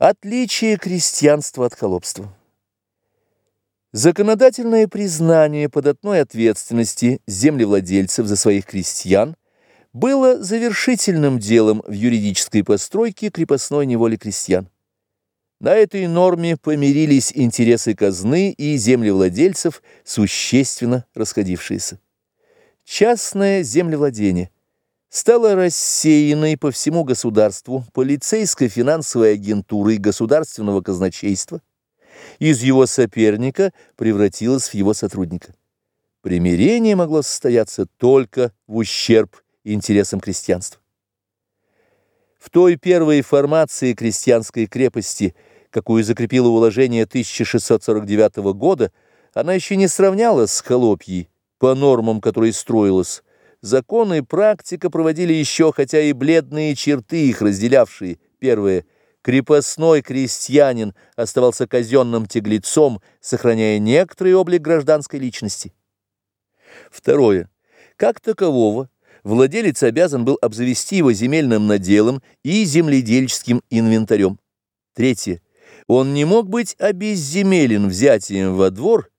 Отличие крестьянства от холопства. Законодательное признание податной ответственности землевладельцев за своих крестьян было завершительным делом в юридической постройке крепостной неволи крестьян. На этой норме помирились интересы казны и землевладельцев, существенно расходившиеся. Частное землевладение – стала рассеянной по всему государству полицейской финансовой агентурой государственного казначейства, из его соперника превратилась в его сотрудника. Примирение могло состояться только в ущерб интересам крестьянства. В той первой формации крестьянской крепости, какую закрепило уложение 1649 года, она еще не сравнялась с холопьей по нормам, которые строилась, Закон и практика проводили еще, хотя и бледные черты их разделявшие. Первое. Крепостной крестьянин оставался казенным теглецом, сохраняя некоторый облик гражданской личности. Второе. Как такового, владелец обязан был обзавести его земельным наделом и земледельческим инвентарем. Третье. Он не мог быть обезземелен взятием во двор,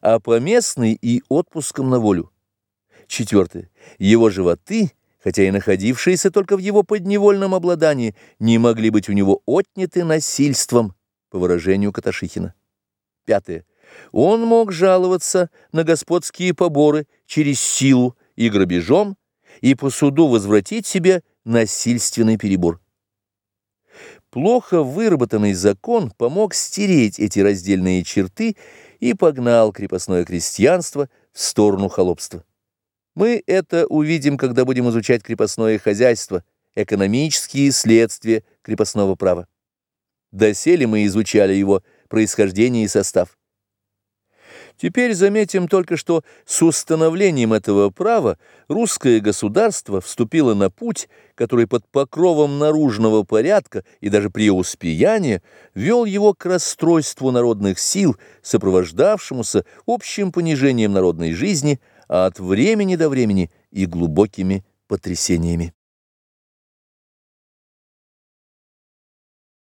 а поместный и отпуском на волю. Четвертое. Его животы, хотя и находившиеся только в его подневольном обладании, не могли быть у него отняты насильством, по выражению Каташихина. Пятое. Он мог жаловаться на господские поборы через силу и грабежом и по суду возвратить себе насильственный перебор. Плохо выработанный закон помог стереть эти раздельные черты и погнал крепостное крестьянство в сторону холопства. Мы это увидим, когда будем изучать крепостное хозяйство, экономические следствия крепостного права. Доселе мы изучали его происхождение и состав. Теперь заметим только, что с установлением этого права русское государство вступило на путь, который под покровом наружного порядка и даже преуспеяния вел его к расстройству народных сил, сопровождавшемуся общим понижением народной жизни – а от времени до времени и глубокими потрясениями.